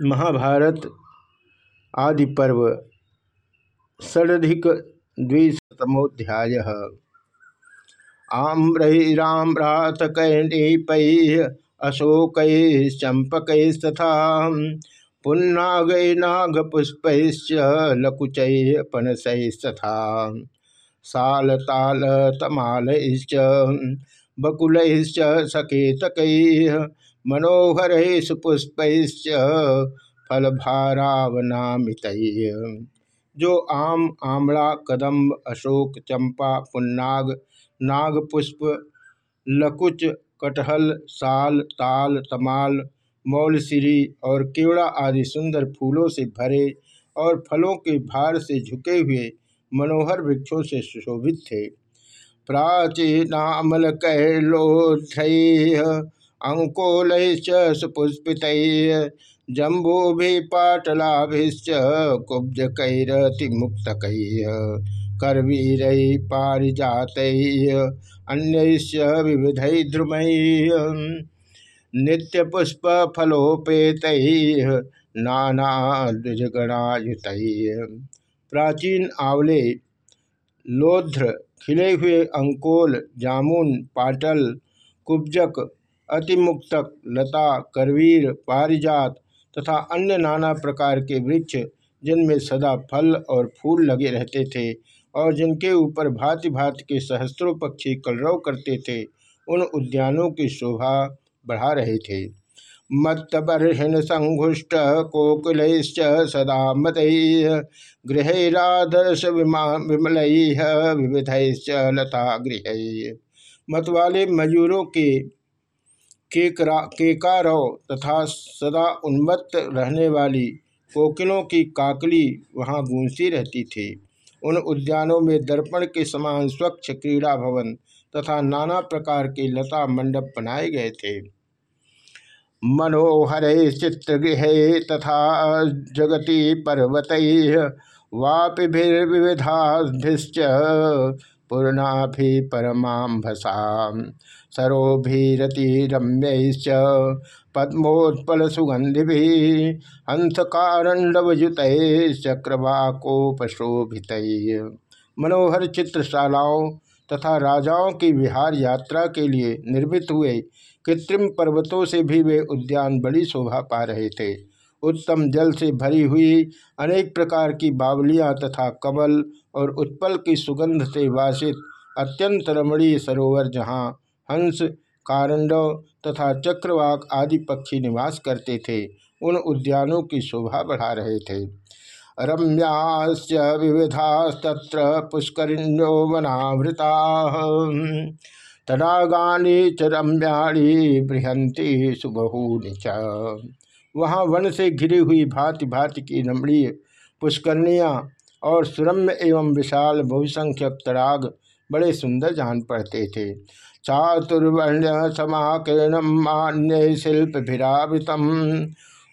महाभारत आदि पर्व षडधिक द्विशतमोध्याय। आम्रहिराम्रातकैपै अशोक चंपकस्तथा पुन्नागै नागपुष्पैश्च लकुचै पनसैस्तथा सालतालतमालैश्च बकुलैश्च सकेतकैः मनोहर सुपुष्पैश्च फलभारावनामित जो आम, आमला, कदम्ब, अशोक, चंपा, पुन्नाग, नागपुष्प, लकुच, कटहल, साल, ताल, तमाल, मौलसिरी और केवड़ा आदि सुंदर फूलों से भरे और फलों के भार से झुके हुए मनोहर वृक्षों से सुशोभित थे। प्राचीनामल कैलोध्य अंकोल सुपुष्पित जम्बूभि पाटलाभिश्च कुब्जकैरतिमुक्तक करवीर पारिजात अन्य विविध द्रुम नित्यपुष्प फलोपेत नाना द्विजगणायुत प्राचीन आवले, लोध्र, खिले हुए अंकोल, जामुन, पाटल, कुब्जक अतिमुक्तक लता, करवीर, पारिजात तथा अन्य नाना प्रकार के वृक्ष, जिनमें सदा फल और फूल लगे रहते थे और जिनके ऊपर भांति भांति के सहस्त्रों पक्षी कलरव करते थे, उन उद्यानों की शोभा बढ़ा रहे थे। मत्तबर्हिण संघुष्ट कोकिल सदा मत गृहरादर्श विमल विविध लता गृह। मतवाले मयूरों के केकारव तथा सदा उन्मत्त रहने वाली कोकिलों की काकली वहाँ गूंजती रहती थी। उन उद्यानों में दर्पण के समान स्वच्छ क्रीड़ा भवन तथा नाना प्रकार के लता मंडप बनाए गए थे। मनोहर चित्रगृह तथा जगती पर्वत वापिभिर्विविधाभिश्च पूर्णाभि परमाभसा सरोभिरतिरम्यैश्च पद्मोत्पल सुगंधि हंसकारण्डवयुत चक्रवाकोपशोभित मनोहर चित्रशालाओं तथा राजाओं की विहार यात्रा के लिए निर्मित हुए कृत्रिम पर्वतों से भी वे उद्यान बड़ी शोभा पा रहे थे। उत्तम जल से भरी हुई अनेक प्रकार की बावलियाँ तथा कमल और उत्पल की सुगंध से वासित अत्यंत रमणीय सरोवर जहाँ हंस कारंडव तथा चक्रवाक आदि पक्षी निवास करते थे, उन उद्यानों की शोभा बढ़ा रहे थे। रम्याश्च विविधास्तत्र पुष्करिण्यो वनावृता। तडागानी च रम्याणी बृहंती सुबहूनि च। वहाँ वन से घिरी हुई भांति भांति की रमणीय पुष्करणियाँ और सुरम्य एवं विशाल बहुसंख्यक तराग बड़े सुंदर जान पड़ते थे। चातुर्वर्ण समाकीर्ण मान्य शिल्प भिरावृतम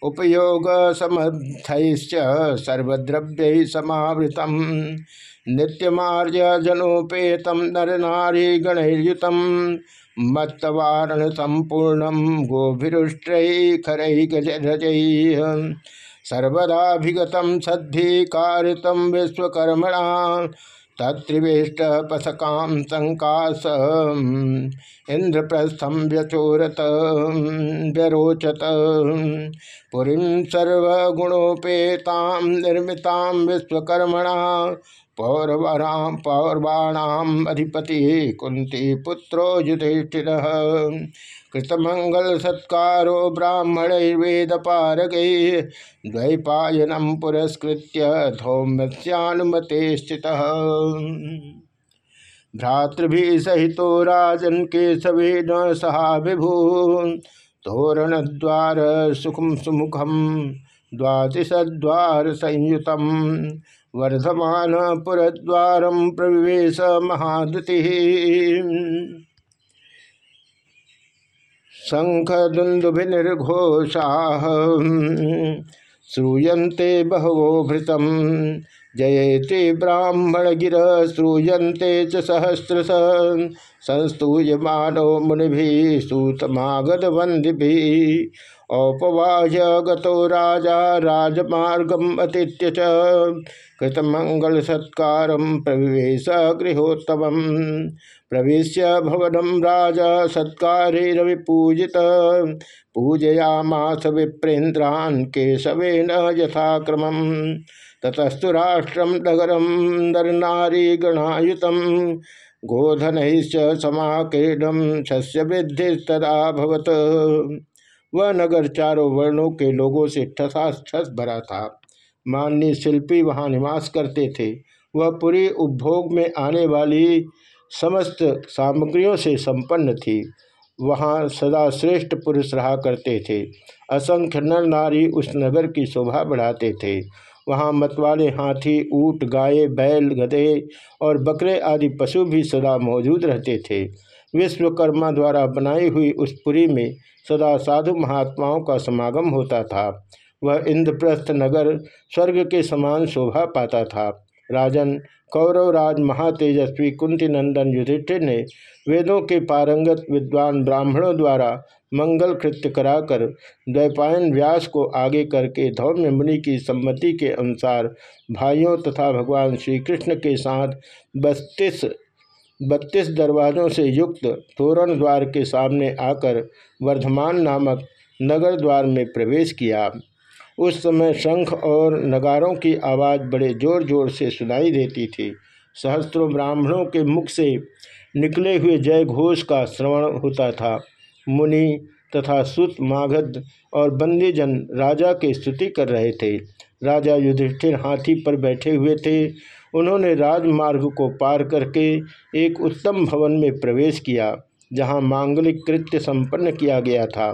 उपयोग समर्थैश्च सर्वद्रव्य समावृतम। नित्यमार्य जनोपेतम नर नारी गणयुतम मत्तवारण संपूर्ण गोभिरुष्ट्रय खरई गजरजय सर्वदाभिगत सद्धि कारितम विश्वकर्मणा तत्रिवेष्ट पथकाम संकाश इंद्रप्रस्थम व्यचोरत, व्यरोचत। पुरी सर्वगुणोपेता निर्मिता विश्वकर्मणा पौरवाणाम पौरवाणाम अधिपति कुंती पुत्रो युधिष्ठिर। कृतमंगल सत्कारो ब्राह्मण वेद पारग द्वैपायनम पुरस्कृत्य धौम्यनुमते स्थित। भ्रातृभि सहित राजन के सवे न सहा विभू तोरण द्वार सुखम सुमुखम द्वादिशद्वार संयुतम। वर्धमान पुरद्वार प्रवेश महादुति। शंख दुंदुभिर्घोषा श्रूयते बहवो भृतम। जयते ब्राह्मण गिर श्रूयते च सहस्रश। संस्तूय मानव मुनि सूतमागत वंदि औपवाह्य गतो राजा राजमार्गम अतीत्य कृतमंगल सत्कार प्रवेश गृहोत्तम प्रवेश भवनम राजा सत्कारेण विपूजित पूजयामास विप्रेन्द्रान केशवेन यथाक्रम ततस्तु राष्ट्रम नगरम नर नारी गणायुत गोधन समाकीर्णम शस्य वृद्धि तदा भवत। वह नगर चारों वर्णों के लोगों से ठसाठस भरा था माननीय शिल्पी वहाँ निवास करते थे। वह पूरी उपभोग में आने वाली समस्त सामग्रियों से संपन्न थी। वहाँ सदा श्रेष्ठ पुरुष रहा करते थे। असंख्य नर नारी उस नगर की शोभा बढ़ाते थे। वहाँ मतवाले हाथी, ऊँट, गाय, बैल, गधे और बकरे आदि पशु भी सदा मौजूद रहते थे। विश्वकर्मा द्वारा बनाई हुई उस पुरी में सदा साधु महात्माओं का समागम होता था। वह इंद्रप्रस्थ नगर स्वर्ग के समान शोभा पाता था। राजन कौरवराज महातेजस्वी, कुंती नंदन, युधिष्ठिर ने वेदों के पारंगत विद्वान ब्राह्मणों द्वारा मंगल कृत्य कराकर द्वैपायन व्यास को आगे करके धौम्य मुनि की सम्मति के अनुसार भाइयों तथा भगवान श्री कृष्ण के साथ बत्तीस बत्तीस दरवाजों से युक्त तोरण द्वार के सामने आकर वर्धमान नामक नगर द्वार में प्रवेश किया। उस समय शंख और नगारों की आवाज़ बड़े ज़ोर ज़ोर से सुनाई देती थी। सहस्त्रों ब्राह्मणों के मुख से निकले हुए जय घोष का श्रवण होता था। मुनि तथा सुत माघद और बंदीजन राजा की स्तुति कर रहे थे। राजा युधिष्ठिर हाथी पर बैठे हुए थे। उन्होंने राजमार्ग को पार करके एक उत्तम भवन में प्रवेश किया, जहाँ मांगलिक कृत्य संपन्न किया गया था।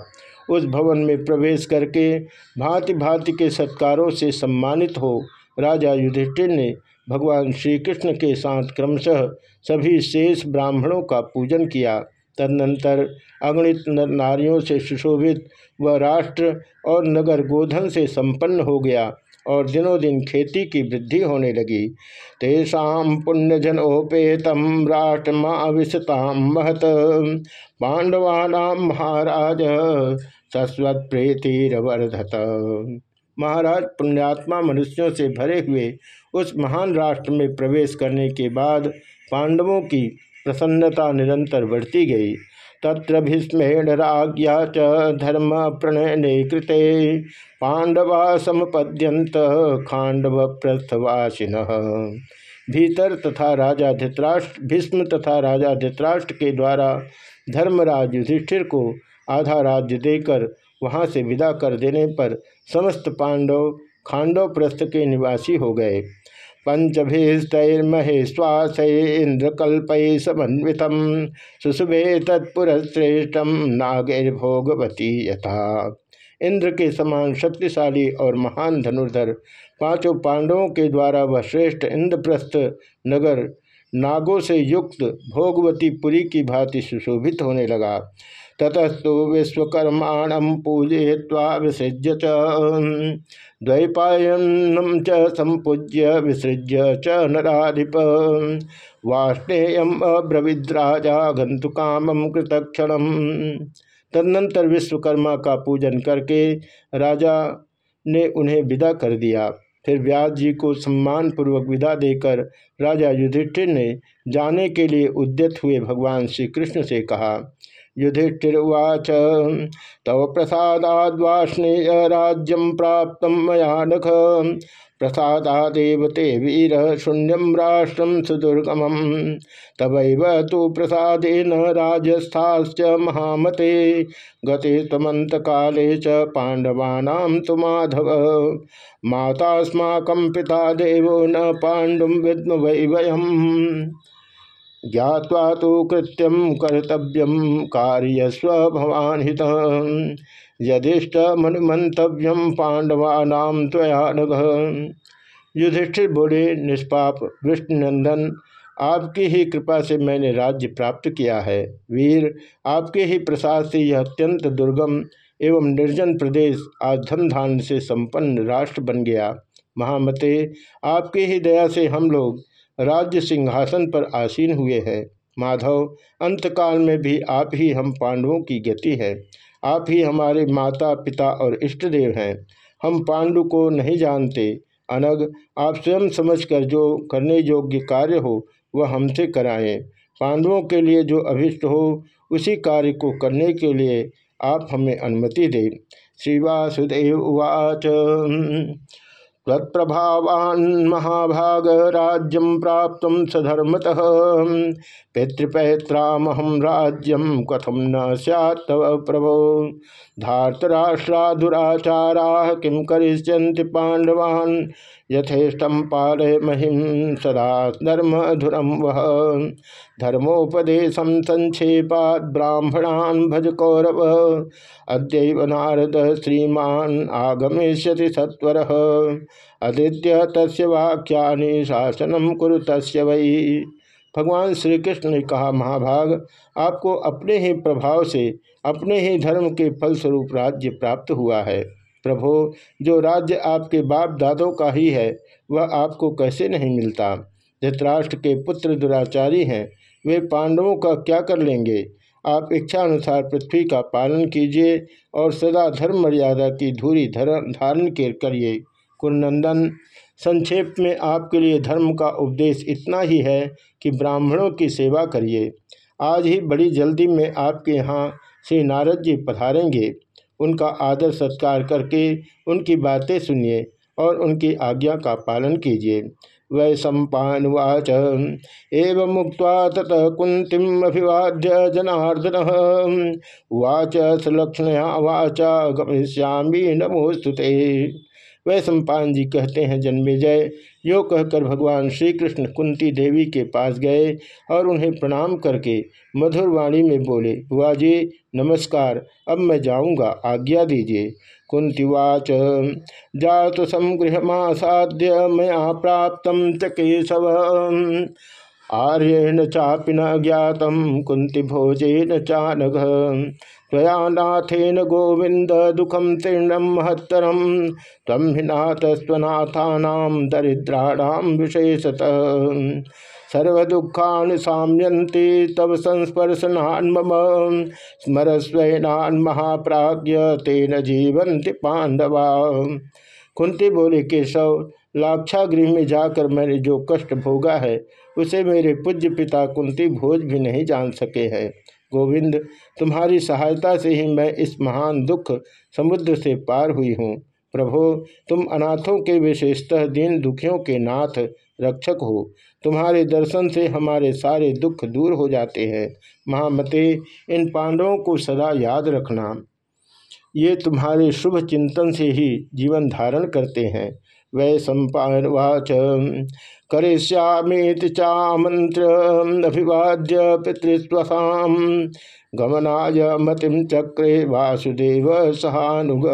उस भवन में प्रवेश करके भांति भांति के सत्कारों से सम्मानित हो राजा युधिष्ठिर ने भगवान श्री कृष्ण के साथ क्रमशः सभी शेष ब्राह्मणों का पूजन किया। तदनंतर अगणित नारियों से सुशोभित व राष्ट्र और नगर गोधन से संपन्न हो गया। और दिनों दिन खेती की वृद्धि होने लगी। तेषा पुण्यजनोपेतम राष्ट्रमाविशताम महत। पांडवानाम महाराज शश्वत प्रीतिरवर्धत। महाराज पुण्यात्मा मनुष्यों से भरे हुए उस महान राष्ट्र में प्रवेश करने के बाद पांडवों की प्रसन्नता निरंतर बढ़ती गई। तत्र भीष्मेण च धर्म प्रणयने कृते पांडवा समपद्यंत खांडव प्रस्थवासिन भीतर तथा राजा धित्राष्ट्र, भीष्म तथा राजा धृतराष्ट्र के द्वारा धर्मराज युधिष्ठिर को आधा राज्य देकर वहाँ से विदा कर देने पर समस्त पांडव खांडव प्रस्थ के निवासी हो गए। पंचभिस्तर्महेश्वास इंद्रकल्प समन्वित सुशुभे तत्पुरश्रेष्ठम नागैर्भोगवती यथा। इंद्र के समान शक्तिशाली और महान धनुर्धर पाँचों पांडवों के द्वारा वह श्रेष्ठ इंद्रप्रस्थ नगर नागों से युक्त भोगवती पुरी की भांति सुशोभित होने लगा। ततस्तु विश्वकर्माणम पूजय्वा विसृज्य द्वैपायनम च संपूज्य विसृज्य च नाधिप वाष्णेयम अब्रविद्राजा गंतु काम कृतक्षण तदनंतर विश्वकर्मा का पूजन करके राजा ने उन्हें विदा कर दिया। फिर व्यास जी को सम्मान पूर्वक विदा देकर राजा युधिष्ठिर ने जाने के लिए उद्यत हुए भगवान श्री कृष्ण से कहा युधिष्ठिर्वाच। तव प्रसादाद्वाष्णेय राज्यम प्राप्त मया नख प्रसादादेव ते वीर शून्यम राष्ट्रम सुदुर्गम तवैव तो प्रसादेन राजस्थाश्च महामते। गते तमंत काले च पांडवानां तो माधव। मातास्माक पिता देवो न पांडुम विद्म वै वयम्। ज्ञावा तो कृत्यम कर्तव्यम कार्यस्व भवान हित यदिष्ट मनुमंतव्यम पांडवानाम त्वया युधिष्ठिर बोले निष्पाप विष्णुनंदन आपकी ही कृपा से मैंने राज्य प्राप्त किया है। वीर, आपके ही प्रसाद से यह अत्यंत दुर्गम एवं निर्जन प्रदेश आज धन धान से संपन्न राष्ट्र बन गया। महामते, आपकी ही दया से हम लोग राज्य सिंहासन पर आसीन हुए हैं। माधव, अंतकाल में भी आप ही हम पांडवों की गति है। आप ही हमारे माता, पिता और इष्ट देव हैं। हम पांडु को नहीं जानते। अनग, आप स्वयं समझकर जो करने योग्य कार्य हो, वह हमसे कराएँ। पांडवों के लिए जो अभिष्ट हो, उसी कार्य को करने के लिए आप हमें अनुमति दें। श्री वासुदेव उवाच। तत्प्रभावान् महाभाग राज्यम प्राप्त सधर्मतः। पितृपैत्रामहम राज्यम कथम न सव प्रभो। धार्तराष्ट्राधुराचारा किं करिष्यन्ति पांडवान् यथेष्टम पालय महिम सदा धर्मधुरम वह धर्मोपदेशम संक्षेपात ब्राह्मणान भज कौरव। अद्य नारद श्रीमान आगमिष्यति सत्वर। अदित्य तस्य वाक्या शासनम कुरु तस्य वही भगवान श्री कृष्ण ने कहा, महाभाग, आपको अपने ही प्रभाव से, अपने ही धर्म के फलस्वरूप राज्य प्राप्त हुआ है। प्रभो, जो राज्य आपके बाप दादों का ही है, वह आपको कैसे नहीं मिलता? धृतराष्ट्र के पुत्र दुराचारी हैं, वे पांडवों का क्या कर लेंगे? आप इच्छा अनुसार पृथ्वी का पालन कीजिए और सदा धर्म मर्यादा की धूरी, धारण के करिए। कुरनंदन, संक्षेप में आपके लिए धर्म का उपदेश इतना ही है कि ब्राह्मणों की सेवा करिए। आज ही बड़ी जल्दी में आपके यहाँ श्री नारद जी पधारेंगे। उनका आदर सत्कार करके उनकी बातें सुनिए और उनकी आज्ञा का पालन कीजिए। वै सम्पावाच एवं मुक्त तत कुंतीम अभिवाद्य जनार्दन। वाच सुलक्षणया वाचा गमिष्यामी नमोस्तुते वह सम्पान जी कहते हैं जन्मेजय यो कहकर भगवान श्री कृष्ण कुंती देवी के पास गए और उन्हें प्रणाम करके मधुर वाणी में बोले, बुआ जी, नमस्कार, अब मैं जाऊँगा, आज्ञा दीजिए। कुंतीवाच जात समृहमा साध्य मैं प्राप्त च केशव आर्येण चापि न ज्ञात कुंती भोजेन चानघ। त्वया गोविंद दुखम तीर्णम महत्तरम तम हि नाथस्वनाथानाम दरिद्राणाम विशेषतः। सर्वदुखान् साम्यन्ति, तव संस्पर्शनान् मम। महाप्राज्य तेन जीवंति पांडवा कुंती बोले केशव लाक्षागृह में जाकर मैंने जो कष्ट भोगा है, उसे मेरे पूज्य पिता कुंती भोज भी नहीं जान सके हैं। गोविंद, तुम्हारी सहायता से ही मैं इस महान दुख समुद्र से पार हुई हूँ। प्रभो, तुम अनाथों के विशेषतः दीन दुखियों के नाथ रक्षक हो। तुम्हारे दर्शन से हमारे सारे दुख दूर हो जाते हैं। महामते, इन पांडवों को सदा याद रखना। ये तुम्हारे शुभ चिंतन से ही जीवन धारण करते हैं। वै सम्पावाच करिष्यामीति पितृस्वसाम गमनाय मतिम चक्रे वासुदेव सहानुग।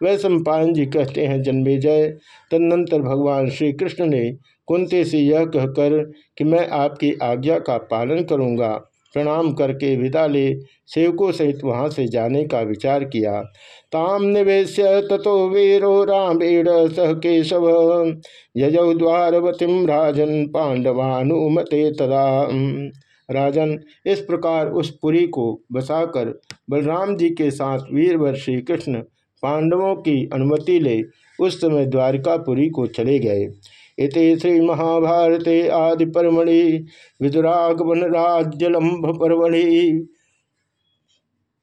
वह सम्पान जी कहते हैं जन्मेजय तदनंतर भगवान श्री कृष्ण ने कुंती से यह कहकर कि मैं आपकी आज्ञा का पालन करूँगा। प्रणाम करके विदा ले, सेवकों सहित वहाँ से जाने का विचार किया। ताम निवेश तथो वीरो रामेण सह केशव। यजौ द्वारवतीम राजन पांडवानुमते तदा। राजन, इस प्रकार उस पुरी को बसाकर बलराम जी के साथ वीरवर श्री कृष्ण पांडवों की अनुमति ले उस समय द्वारकापुरी को चले गए। इति श्री महाभारते आदि परमणि, विदुरागमन राज्यलंभ परमणि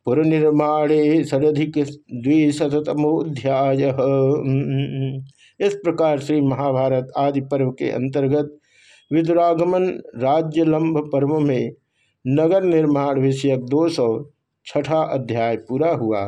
पुरनिर्माणे षडधिक द्विशतमोध्याय इस प्रकार श्री महाभारत आदि पर्व के अंतर्गत विदुरागमन राज्यलंभ पर्व में नगर निर्माण विषयक दो सौ छठा अध्याय पूरा हुआ।